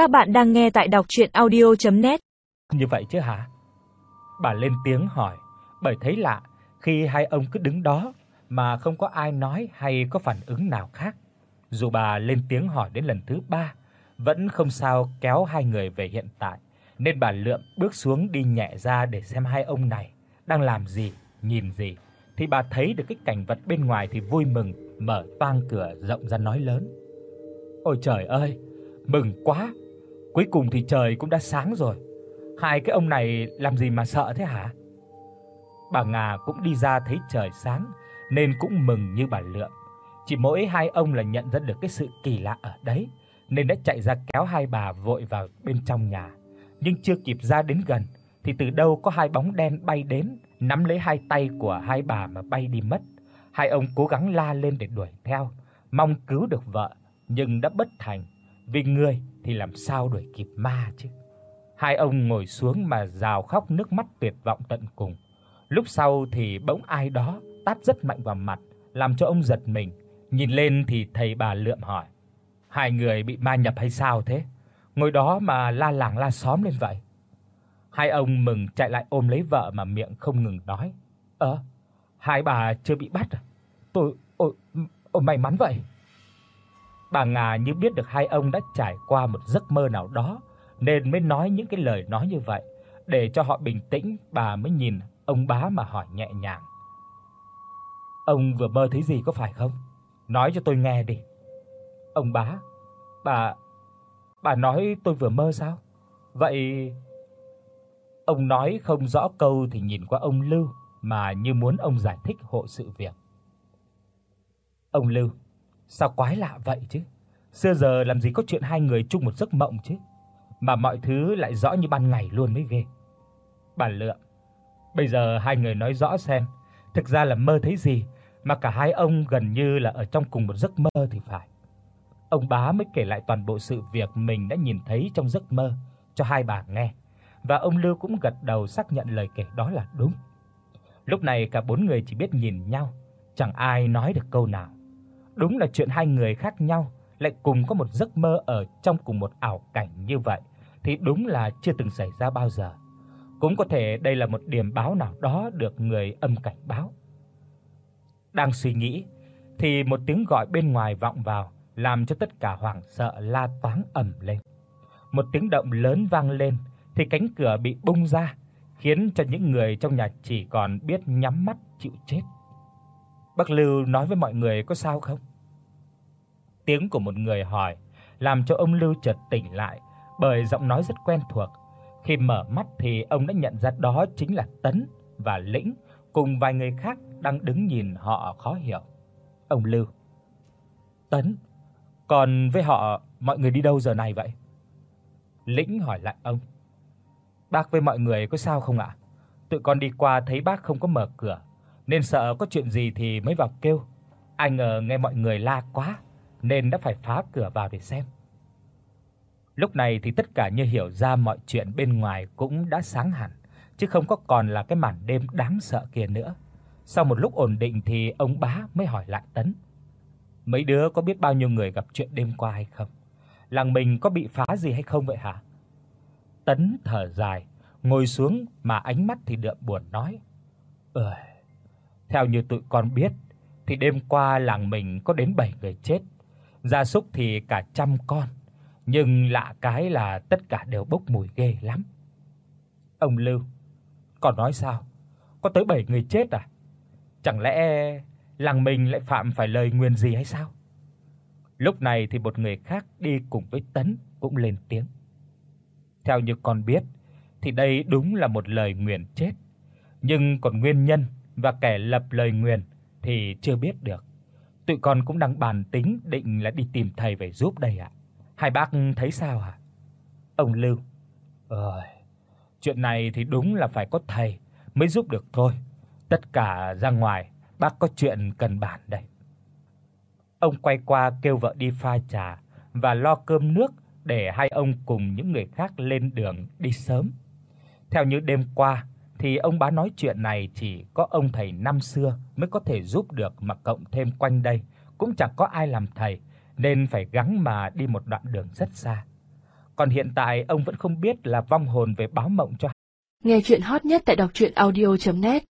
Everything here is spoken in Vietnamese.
Các bạn đang nghe tại đọc audio net Như vậy chứ hả? Bà lên tiếng hỏi, bởi thấy lạ khi hai ông cứ đứng đó mà không có ai nói hay có phản ứng nào khác. Dù bà lên tiếng hỏi đến lần thứ ba, vẫn không sao kéo hai người về hiện tại, nên bà lượm bước xuống đi nhẹ ra để xem hai ông này đang làm gì, nhìn gì. Thì bà thấy được cái cảnh vật bên ngoài thì vui mừng, mở toang cửa rộng ra nói lớn. Ôi trời ơi, mừng quá. Cuối cùng thì trời cũng đã sáng rồi. Hai cái ông này làm gì mà sợ thế hả? Bà Ngà cũng đi ra thấy trời sáng nên cũng mừng như bà Lượng. Chỉ mỗi hai ông là nhận ra được cái sự kỳ lạ ở đấy nên đã chạy ra kéo hai bà vội vào bên trong nhà. Nhưng chưa kịp ra đến gần thì từ đâu có hai bóng đen bay đến, nắm lấy hai tay của hai bà mà bay đi mất. Hai ông cố gắng la lên để đuổi theo, mong cứu được vợ nhưng đã bất thành, vì người thì làm sao đuổi kịp ma chứ. Hai ông ngồi xuống mà rào khóc nước mắt tuyệt vọng tận cùng. Lúc sau thì bỗng ai đó tát rất mạnh vào mặt, làm cho ông giật mình. Nhìn lên thì thầy bà lượm hỏi: "Hai người bị ma nhập hay sao thế? Ngồi đó mà la làng la xóm lên vậy?" Hai ông mừng chạy lại ôm lấy vợ mà miệng không ngừng nói: "Ơ, hai bà chưa bị bắt à? Tôi ôi, ôi may mắn vậy." Bà Ngà như biết được hai ông đã trải qua một giấc mơ nào đó nên mới nói những cái lời nói như vậy, để cho họ bình tĩnh, bà mới nhìn ông bá mà hỏi nhẹ nhàng. Ông vừa mơ thấy gì có phải không? Nói cho tôi nghe đi. Ông bá, bà bà nói tôi vừa mơ sao? Vậy ông nói không rõ câu thì nhìn qua ông Lưu mà như muốn ông giải thích hộ sự việc. Ông Lưu, sao quái lạ vậy chứ? Xưa giờ làm gì có chuyện hai người chung một giấc mộng chứ? Mà mọi thứ lại rõ như ban ngày luôn mới ghê. Bà Lượng, bây giờ hai người nói rõ xem, thực ra là mơ thấy gì mà cả hai ông gần như là ở trong cùng một giấc mơ thì phải. Ông bá mới kể lại toàn bộ sự việc mình đã nhìn thấy trong giấc mơ cho hai bà nghe, và ông Lưu cũng gật đầu xác nhận lời kể đó là đúng. Lúc này cả bốn người chỉ biết nhìn nhau, chẳng ai nói được câu nào. Đúng là chuyện hai người khác nhau lại cùng có một giấc mơ ở trong cùng một ảo cảnh như vậy thì đúng là chưa từng xảy ra bao giờ. Cũng có thể đây là một điểm báo nào đó được người âm cảnh báo. Đang suy nghĩ thì một tiếng gọi bên ngoài vọng vào, làm cho tất cả hoảng sợ la toáng ầm lên. Một tiếng động lớn vang lên thì cánh cửa bị bung ra, khiến cho những người trong nhà chỉ còn biết nhắm mắt chịu chết. Bác Lưu nói với mọi người có sao không? Tiếng của một người hỏi, làm cho ông Lưu chợt tỉnh lại, bởi giọng nói rất quen thuộc. Khi mở mắt thì ông đã nhận ra đó chính là Tấn và Lĩnh cùng vài người khác đang đứng nhìn họ khó hiểu. Ông Lưu: "Tấn, còn với họ mọi người đi đâu giờ này vậy?" Lĩnh hỏi lại ông: "Bác với mọi người có sao không ạ? Tụi con đi qua thấy bác không có mở cửa, nên sợ có chuyện gì thì mới vào kêu. Ai ngờ nghe mọi người la quá nên đã phải phá cửa vào để xem." Lúc này thì tất cả như hiểu ra mọi chuyện bên ngoài cũng đã sáng hẳn, chứ không có còn là cái màn đêm đáng sợ kia nữa. Sau một lúc ổn định thì ông bá mới hỏi lại Tấn. Mấy đứa có biết bao nhiêu người gặp chuyện đêm qua hay không? Làng mình có bị phá gì hay không vậy hả? Tấn thở dài, ngồi xuống mà ánh mắt thì đượm buồn nói: "Ơi, theo như tụi con biết thì đêm qua làng mình có đến 7 người chết, gia súc thì cả trăm con, nhưng lạ cái là tất cả đều bốc mùi ghê lắm." Ông Lưu, còn nói sao? Có tới 7 người chết à? Chẳng lẽ làng mình lại phạm phải lời nguyền gì hay sao? Lúc này thì một người khác đi cùng với Tấn cũng lên tiếng. Theo như con biết thì đây đúng là một lời nguyền chết, nhưng còn nguyên nhân và kẻ lập lời nguyền thì chưa biết được. Tụi con cũng đang bàn tính định là đi tìm thầy về giúp đây ạ. Hai bác thấy sao hả? Ông Lưu. Ơi, chuyện này thì đúng là phải có thầy mới giúp được thôi. Tất cả ra ngoài, bác có chuyện cần bàn đây. Ông quay qua kêu vợ đi pha trà và lo cơm nước để hai ông cùng những người khác lên đường đi sớm. Theo như đêm qua thì ông bá nói chuyện này chỉ có ông thầy năm xưa mới có thể giúp được mà cộng thêm quanh đây cũng chẳng có ai làm thầy, nên phải gắng mà đi một đoạn đường rất xa. còn hiện tại, ông vẫn không biết là vong hồn về báo mộng cho. Nghe truyện hot nhất tại doctruyenaudio.net